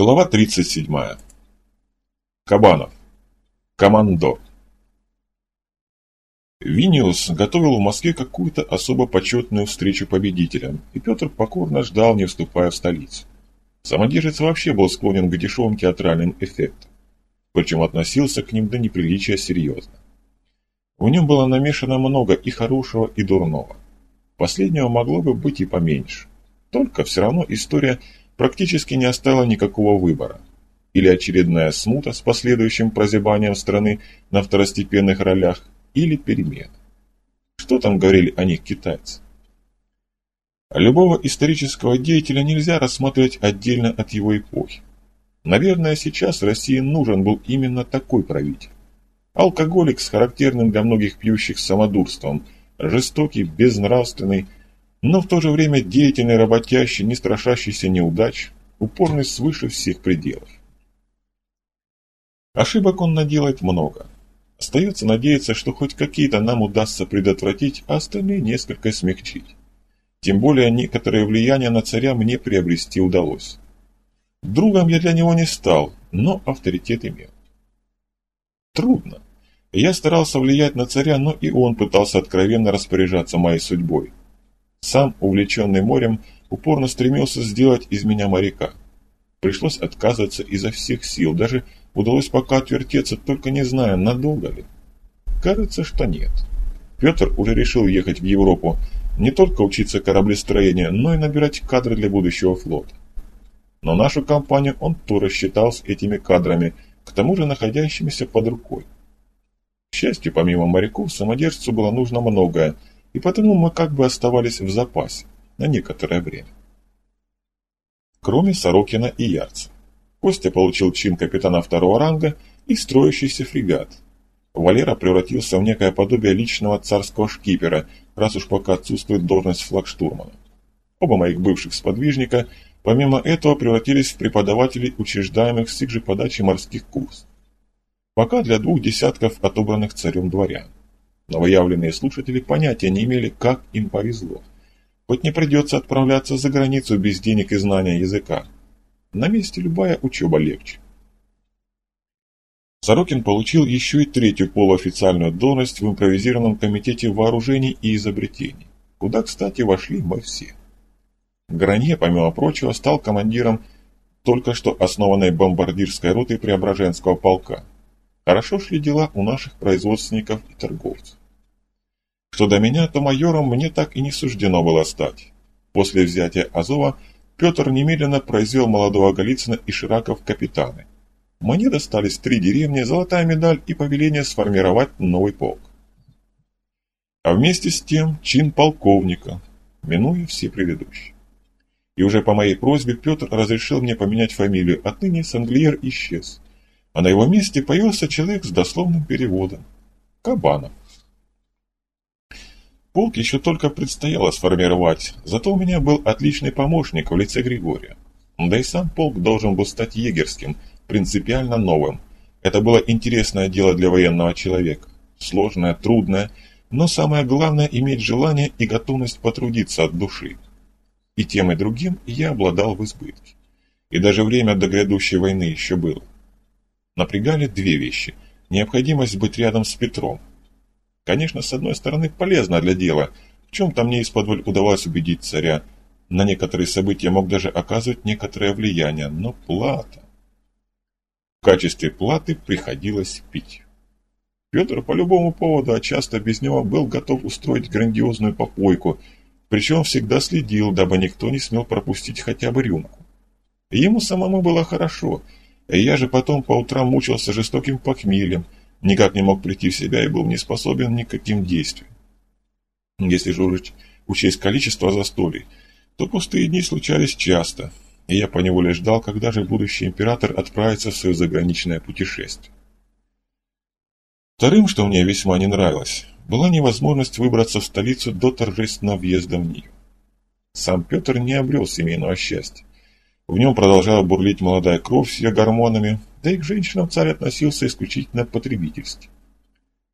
Глава 37. Кабанов. Командор. Виниус готовил в Москве какую-то особо почетную встречу победителям, и Петр покорно ждал, не вступая в столицу. Самодержец вообще был склонен к дешевым театральным эффектам, причем относился к ним до неприличия серьезно. В нем было намешано много и хорошего, и дурного. Последнего могло бы быть и поменьше. Только все равно история практически не оставила никакого выбора. Или очередная смута с последующим прозябанием страны на второстепенных ролях, или перемена. Что там говорили о них китайцы? Любого исторического деятеля нельзя рассматривать отдельно от его эпохи. Наверное, сейчас России нужен был именно такой правитель. Алкоголик с характерным для многих пьющих самодурством, жестокий, безнравственный, но в то же время деятельный, работящий, не страшащийся неудач, упорный свыше всех пределов. Ошибок он наделает много. Остается надеяться, что хоть какие-то нам удастся предотвратить, а остальные несколько смягчить. Тем более некоторое влияние на царя мне приобрести удалось. Другом я для него не стал, но авторитет имел. Трудно. Я старался влиять на царя, но и он пытался откровенно распоряжаться моей судьбой. Сам, увлеченный морем, упорно стремился сделать из меня моряка. Пришлось отказываться изо всех сил, даже удалось пока отвертеться, только не знаю, надолго ли. Кажется, что нет. Петр уже решил ехать в Европу, не только учиться кораблестроению, но и набирать кадры для будущего флота. Но нашу компанию он тоже считал с этими кадрами, к тому же находящимися под рукой. К счастью, помимо моряков, самодержцу было нужно многое – и потому мы как бы оставались в запасе на некоторое время. Кроме Сорокина и Ярца. Костя получил чин капитана второго ранга и строящийся фрегат. Валера превратился в некое подобие личного царского шкипера, раз уж пока отсутствует должность флагштурмана. Оба моих бывших сподвижника, помимо этого, превратились в преподавателей учреждаемых с их же подачи морских курсов. Пока для двух десятков отобранных царем дворян. Новоявленные слушатели понятия не имели, как им повезло. Хоть не придется отправляться за границу без денег и знания языка. На месте любая учеба легче. Сорокин получил еще и третью полуофициальную должность в импровизированном комитете вооружений и изобретений, куда, кстати, вошли мы все. Гранье, помимо прочего, стал командиром только что основанной бомбардирской роты Преображенского полка. Хорошо шли дела у наших производственников и торговцев. Что до меня, то майором мне так и не суждено было стать. После взятия Азова Петр немедленно произвел молодого Голицына и Шираков капитаны. Мне достались три деревни, золотая медаль и повеление сформировать новый полк. А вместе с тем чин полковника, минуя все предыдущие. И уже по моей просьбе Петр разрешил мне поменять фамилию, отныне Санглиер исчез, а на его месте появился человек с дословным переводом – Кабанов. Полк еще только предстояло сформировать, зато у меня был отличный помощник в лице Григория. Да и сам полк должен был стать егерским, принципиально новым. Это было интересное дело для военного человека. Сложное, трудное, но самое главное – иметь желание и готовность потрудиться от души. И тем и другим я обладал в избытке. И даже время до грядущей войны еще было. Напрягали две вещи – необходимость быть рядом с Петром – Конечно, с одной стороны, полезно для дела. В чем-то мне из-под удавалось убедить царя. На некоторые события мог даже оказывать некоторое влияние, но плата... В качестве платы приходилось пить. Петр по любому поводу, а часто без него, был готов устроить грандиозную попойку, причем всегда следил, дабы никто не смел пропустить хотя бы рюмку. ему самому было хорошо, я же потом по утрам мучился жестоким похмельем, никак не мог прийти в себя и был не способен ни к каким действиям. Если же учесть количество застолий, то пустые дни случались часто, и я поневоле ждал, когда же будущий император отправится в свое заграничное путешествие. Вторым, что мне весьма не нравилось, была невозможность выбраться в столицу до торжественного въезда в нее. Сам Петр не обрел семейного счастья. В нем продолжала бурлить молодая кровь с ее гормонами, да и к женщинам царь относился исключительно потребительски.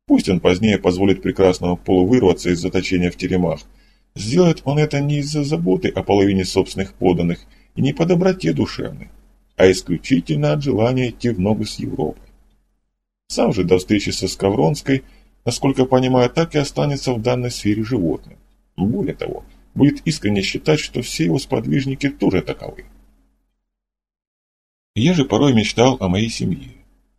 Пусть он позднее позволит прекрасному полу вырваться из заточения в теремах, сделает он это не из-за заботы о половине собственных поданных и не по доброте душевной. а исключительно от желания идти в ногу с Европой. Сам же до встречи со Скавронской, насколько понимаю, так и останется в данной сфере животным. Более того, будет искренне считать, что все его сподвижники тоже таковы. Я же порой мечтал о моей семье.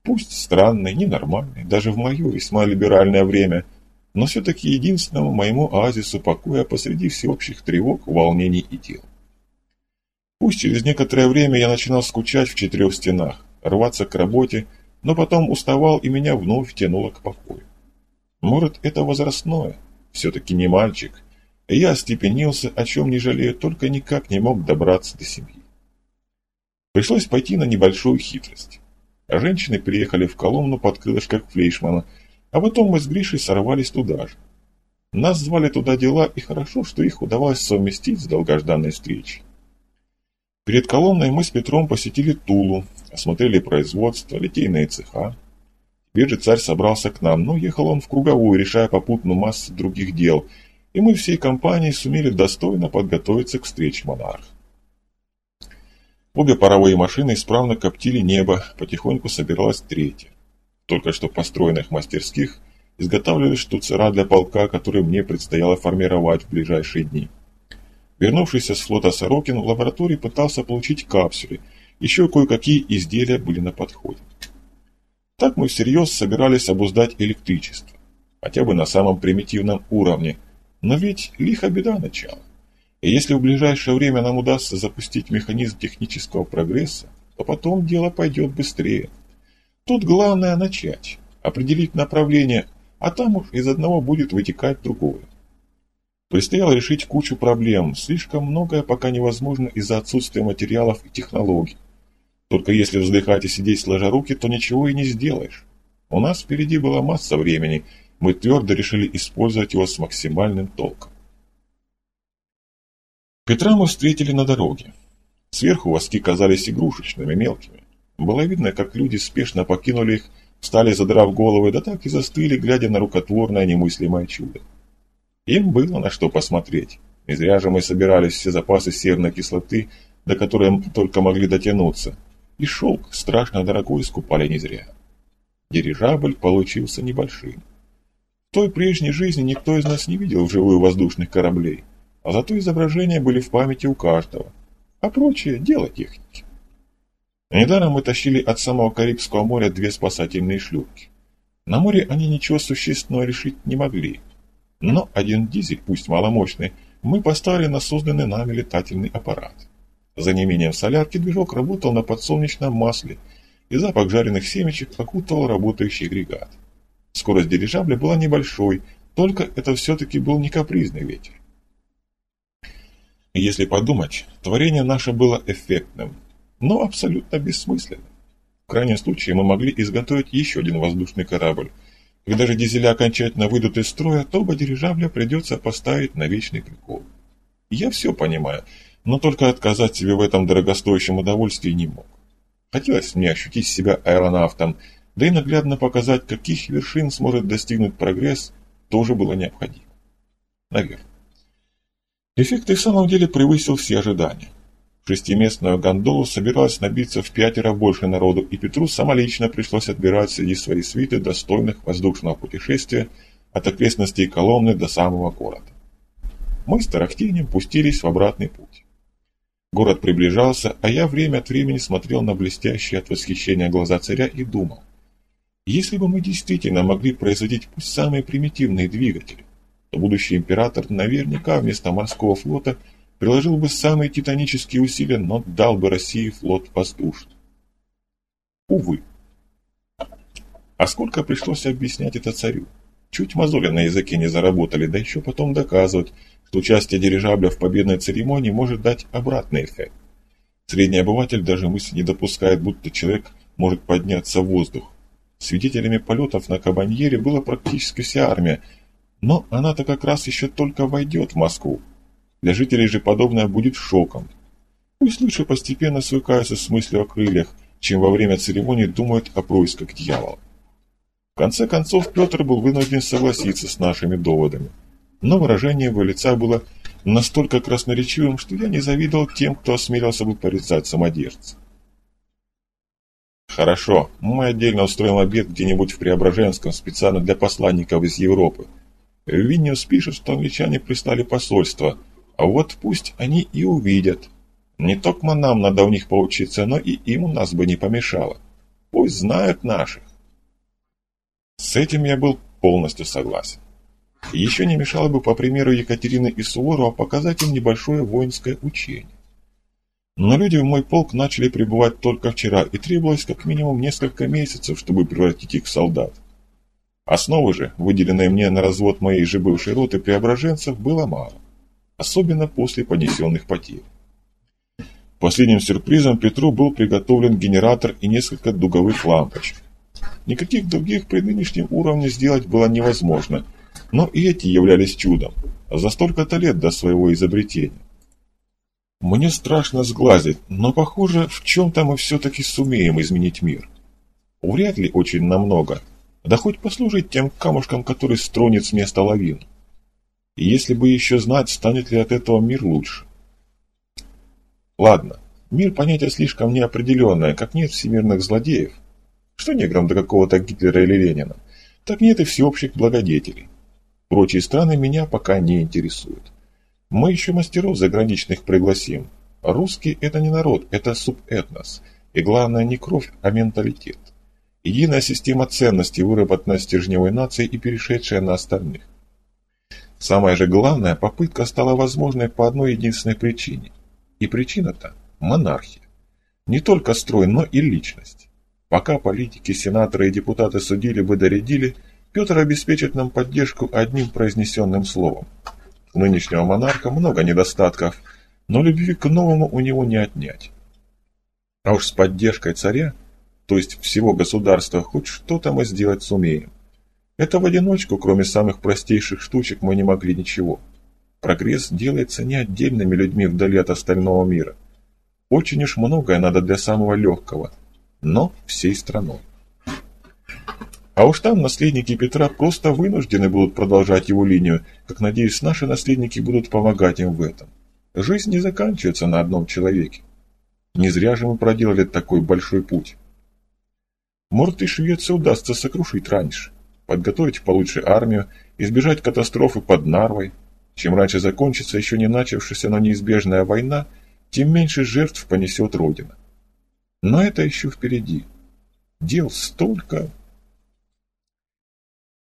Пусть странной, ненормальной, даже в мое весьма либеральное время, но все-таки единственному моему оазису покоя посреди всеобщих тревог, волнений и дел. Пусть через некоторое время я начинал скучать в четырех стенах, рваться к работе, но потом уставал и меня вновь тянуло к покою. Может, это возрастное, все-таки не мальчик, я остепенился, о чем не жалею, только никак не мог добраться до семьи. Пришлось пойти на небольшую хитрость. Женщины приехали в Коломну под крылышко Флейшмана, а потом мы с Гришей сорвались туда же. Нас звали туда дела, и хорошо, что их удавалось совместить с долгожданной встречей. Перед Коломной мы с Петром посетили Тулу, осмотрели производство, литейные цеха. Теперь же царь собрался к нам, но ехал он в круговую, решая попутно массу других дел, и мы всей компанией сумели достойно подготовиться к встрече монарха. Обе паровые машины исправно коптили небо, потихоньку собиралась третья. Только что построенных мастерских изготавливали штуцера для полка, который мне предстояло формировать в ближайшие дни. Вернувшийся с флота Сорокин в лаборатории пытался получить капсюли, еще кое-какие изделия были на подходе. Так мы всерьез собирались обуздать электричество, хотя бы на самом примитивном уровне, но ведь лихо беда начала. И если в ближайшее время нам удастся запустить механизм технического прогресса, то потом дело пойдет быстрее. Тут главное начать, определить направление, а там уж из одного будет вытекать другое. Предстояло решить кучу проблем, слишком многое пока невозможно из-за отсутствия материалов и технологий. Только если вздыхать и сидеть сложа руки, то ничего и не сделаешь. У нас впереди была масса времени, мы твердо решили использовать его с максимальным толком. Петра мы встретили на дороге. Сверху воски казались игрушечными, мелкими. Было видно, как люди спешно покинули их, встали задрав головы, да так и застыли, глядя на рукотворное немыслимое чудо. Им было на что посмотреть. Не зря же мы собирались все запасы серной кислоты, до которой только могли дотянуться. И шелк, страшно дорогой, скупали не зря. Дирижабль получился небольшим. В той прежней жизни никто из нас не видел вживую воздушных кораблей, а зато изображения были в памяти у каждого, а прочее – дело техники. Недаром мы тащили от самого Карибского моря две спасательные шлюпки. На море они ничего существенного решить не могли – но один дизель, пусть маломощный, мы поставили на созданный нами летательный аппарат. За неимением солярки движок работал на подсолнечном масле, и запах жареных семечек окутывал работающий агрегат. Скорость дирижабля была небольшой, только это все-таки был не капризный ветер. Если подумать, творение наше было эффектным, но абсолютно бессмысленным. В крайнем случае мы могли изготовить еще один воздушный корабль – когда же дизеля окончательно выйдут из строя, то оба дирижабля придется поставить на вечный прикол. Я все понимаю, но только отказать себе в этом дорогостоящем удовольствии не мог. Хотелось мне ощутить себя аэронавтом, да и наглядно показать, каких вершин сможет достигнуть прогресс, тоже было необходимо. Наверное. Эффект и в самом деле превысил все ожидания шестиместную гондолу собиралось набиться в пятеро больше народу, и Петру самолично пришлось отбирать среди своей свиты достойных воздушного путешествия от окрестностей Коломны до самого города. Мы с Тарахтинем пустились в обратный путь. Город приближался, а я время от времени смотрел на блестящие от восхищения глаза царя и думал, если бы мы действительно могли производить пусть самые примитивные двигатели, будущий император наверняка вместо морского флота – приложил бы самые титанические усилия, но дал бы России флот воздушный. Увы. А сколько пришлось объяснять это царю? Чуть мозоли на языке не заработали, да еще потом доказывать, что участие дирижабля в победной церемонии может дать обратный эффект. Средний обыватель даже мысли не допускает, будто человек может подняться в воздух. Свидетелями полетов на Кабаньере была практически вся армия, но она-то как раз еще только войдет в Москву. Для жителей же подобное будет шоком. Пусть лучше постепенно свыкаются с мыслью о крыльях, чем во время церемонии думают о происках дьявола. В конце концов, Петр был вынужден согласиться с нашими доводами. Но выражение его лица было настолько красноречивым, что я не завидовал тем, кто осмелился бы порицать самодержца. Хорошо, мы отдельно устроим обед где-нибудь в Преображенском, специально для посланников из Европы. Винниус пишет, что англичане прислали посольство, а вот пусть они и увидят. Не только нам надо у них поучиться, но и им у нас бы не помешало. Пусть знают наших. С этим я был полностью согласен. Еще не мешало бы, по примеру Екатерины и Суворова, показать им небольшое воинское учение. Но люди в мой полк начали прибывать только вчера, и требовалось как минимум несколько месяцев, чтобы превратить их в солдат. Основы же, выделенной мне на развод моей же бывшей роты преображенцев, было мало, особенно после понесенных потерь. Последним сюрпризом Петру был приготовлен генератор и несколько дуговых лампочек. Никаких других при нынешнем уровне сделать было невозможно, но и эти являлись чудом, за столько-то лет до своего изобретения. Мне страшно сглазить, но похоже, в чем-то мы все-таки сумеем изменить мир. Вряд ли очень намного, да хоть послужить тем камушкам, который стронет с места лавин. И если бы еще знать, станет ли от этого мир лучше. Ладно, мир понятие слишком неопределенное, как нет всемирных злодеев. Что неграм до какого-то Гитлера или Ленина, так нет и всеобщих благодетелей. Прочие страны меня пока не интересуют. Мы еще мастеров заграничных пригласим. Русский – это не народ, это субэтнос. И главное не кровь, а менталитет. Единая система ценностей, выработанная стержневой нацией и перешедшая на остальных. Самое же главное, попытка стала возможной по одной единственной причине. И причина-то – монархия. Не только строй, но и личность. Пока политики, сенаторы и депутаты судили бы доредили, Петр обеспечит нам поддержку одним произнесенным словом – у нынешнего монарха много недостатков, но любви к новому у него не отнять. А уж с поддержкой царя, то есть всего государства, хоть что-то мы сделать сумеем. Это в одиночку, кроме самых простейших штучек, мы не могли ничего. Прогресс делается не отдельными людьми вдали от остального мира. Очень уж многое надо для самого легкого, но всей страной. А уж там наследники Петра просто вынуждены будут продолжать его линию, как, надеюсь, наши наследники будут помогать им в этом. Жизнь не заканчивается на одном человеке. Не зря же мы проделали такой большой путь. Может, и Швецию удастся сокрушить раньше, подготовить получше армию, избежать катастрофы под Нарвой. Чем раньше закончится еще не начавшаяся, но неизбежная война, тем меньше жертв понесет Родина. Но это еще впереди. Дел столько...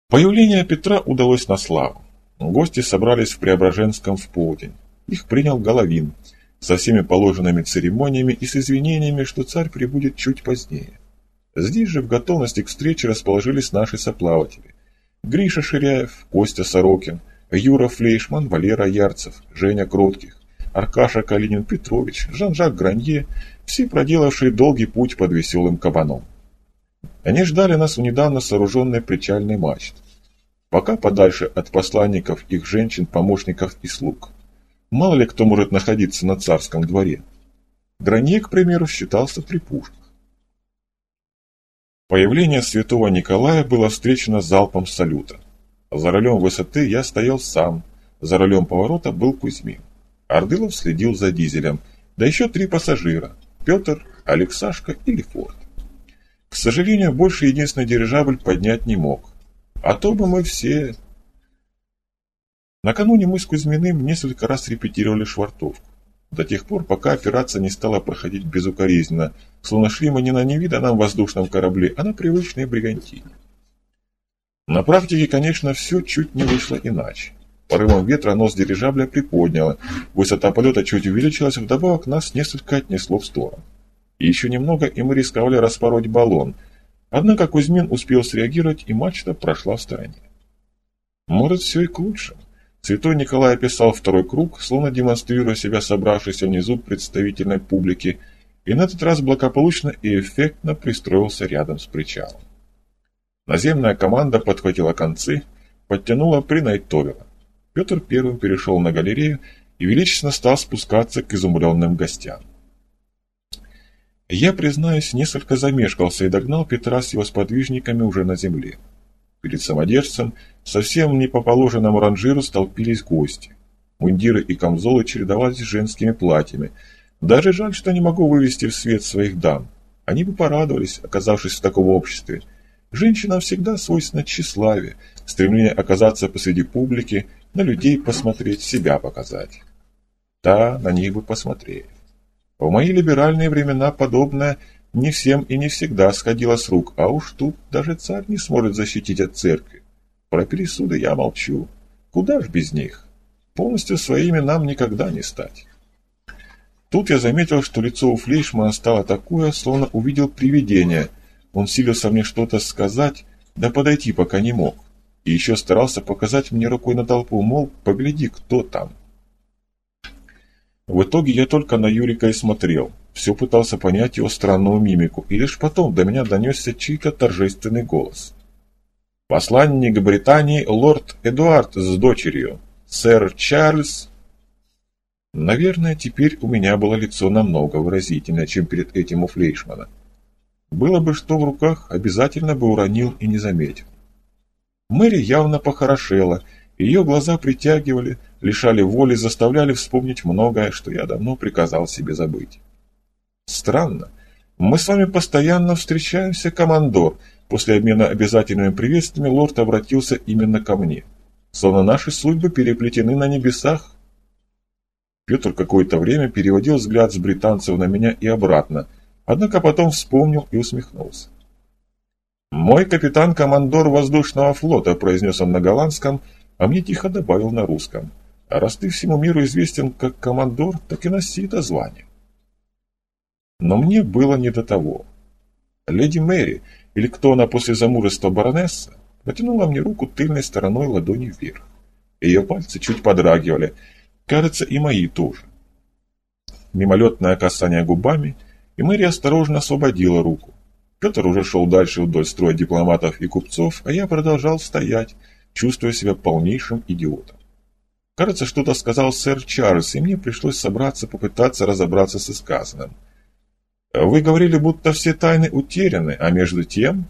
Появление Петра удалось на славу. Гости собрались в Преображенском в полдень. Их принял Головин со всеми положенными церемониями и с извинениями, что царь прибудет чуть позднее. Здесь же в готовности к встрече расположились наши соплаватели. Гриша Ширяев, Костя Сорокин, Юра Флейшман, Валера Ярцев, Женя Кротких, Аркаша Калинин Петрович, Жан-Жак Гранье, все проделавшие долгий путь под веселым кабаном. Они ждали нас у недавно сооруженной причальной мачты. Пока подальше от посланников, их женщин, помощников и слуг. Мало ли кто может находиться на царском дворе. Гранье, к примеру, считался при пушках. Появление святого Николая было встречено залпом салюта. За рулем высоты я стоял сам, за рулем поворота был Кузьмин. Ордылов следил за дизелем, да еще три пассажира – Петр, Алексашка и Лефорт. К сожалению, больше единственный дирижабль поднять не мог. А то бы мы все... Накануне мы с Кузьминым несколько раз репетировали швартовку. До тех пор, пока операция не стала проходить безукоризненно, словно шли мы не на невиданном воздушном корабле, а на привычной бригантине. На практике, конечно, все чуть не вышло иначе. Порывом ветра нос дирижабля приподняло, высота полета чуть увеличилась, вдобавок нас несколько отнесло в сторону. И еще немного, и мы рисковали распороть баллон. Однако Кузьмин успел среагировать, и мачта прошла в стороне. Может, все и к лучшему. Святой Николай описал второй круг, словно демонстрируя себя собравшейся внизу представительной публике, и на этот раз благополучно и эффектно пристроился рядом с причалом. Наземная команда подхватила концы, подтянула, принайтовила. Петр первым перешел на галерею и величественно стал спускаться к изумленным гостям. Я, признаюсь, несколько замешкался и догнал Петра с его сподвижниками уже на земле. Перед самодержцем, совсем не по положенному ранжиру, столпились гости. Мундиры и камзолы чередовались с женскими платьями. Даже жаль, что не могу вывести в свет своих дам. Они бы порадовались, оказавшись в таком обществе. Женщинам всегда свойственно тщеславие, стремление оказаться посреди публики, на людей посмотреть, себя показать. Да, на них бы посмотрели. В мои либеральные времена подобное не всем и не всегда сходило с рук, а уж тут даже царь не сможет защитить от церкви. Про пересуды я молчу. Куда ж без них? Полностью своими нам никогда не стать. Тут я заметил, что лицо у Флейшмана стало такое, словно увидел привидение. Он силился мне что-то сказать, да подойти пока не мог. И еще старался показать мне рукой на толпу, мол, погляди, кто там. В итоге я только на Юрика и смотрел. Все пытался понять его странную мимику, и лишь потом до меня донесся чей-то торжественный голос. «Посланник Британии лорд Эдуард с дочерью, сэр Чарльз...» Наверное, теперь у меня было лицо намного выразительнее, чем перед этим у Флейшмана. Было бы что в руках, обязательно бы уронил и не заметил. Мэри явно похорошела, ее глаза притягивали, лишали воли, заставляли вспомнить многое, что я давно приказал себе забыть. Странно. Мы с вами постоянно встречаемся, командор. После обмена обязательными приветствиями лорд обратился именно ко мне. Словно наши судьбы переплетены на небесах. Петр какое-то время переводил взгляд с британцев на меня и обратно, однако потом вспомнил и усмехнулся. «Мой капитан-командор воздушного флота», — произнес он на голландском, а мне тихо добавил на русском. «А раз ты всему миру известен как командор, так и носи это звание». Но мне было не до того. Леди Мэри, или кто она после замужества баронесса, протянула мне руку тыльной стороной ладони вверх. Ее пальцы чуть подрагивали, кажется, и мои тоже. Мимолетное касание губами, и Мэри осторожно освободила руку. Петр уже шел дальше вдоль строя дипломатов и купцов, а я продолжал стоять, чувствуя себя полнейшим идиотом. Кажется, что-то сказал сэр Чарльз, и мне пришлось собраться, попытаться разобраться с сказанным. Вы говорили, будто все тайны утеряны, а между тем...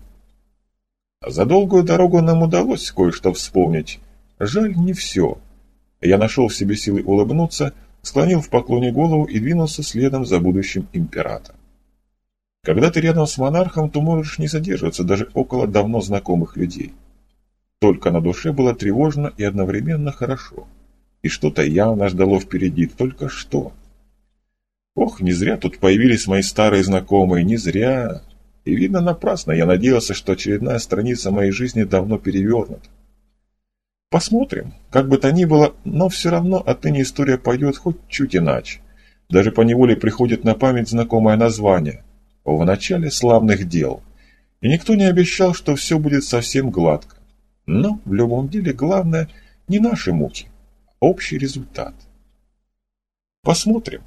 За долгую дорогу нам удалось кое-что вспомнить. Жаль, не все. Я нашел в себе силы улыбнуться, склонил в поклоне голову и двинулся следом за будущим императором. Когда ты рядом с монархом, то можешь не задерживаться даже около давно знакомых людей. Только на душе было тревожно и одновременно хорошо. И что-то явно ждало впереди, только что. Ох, не зря тут появились мои старые знакомые, не зря. И видно напрасно, я надеялся, что очередная страница моей жизни давно перевернута. Посмотрим, как бы то ни было, но все равно отныне история пойдет хоть чуть иначе. Даже по неволе приходит на память знакомое название «В начале славных дел». И никто не обещал, что все будет совсем гладко. Но в любом деле главное не наши муки, а общий результат. Посмотрим.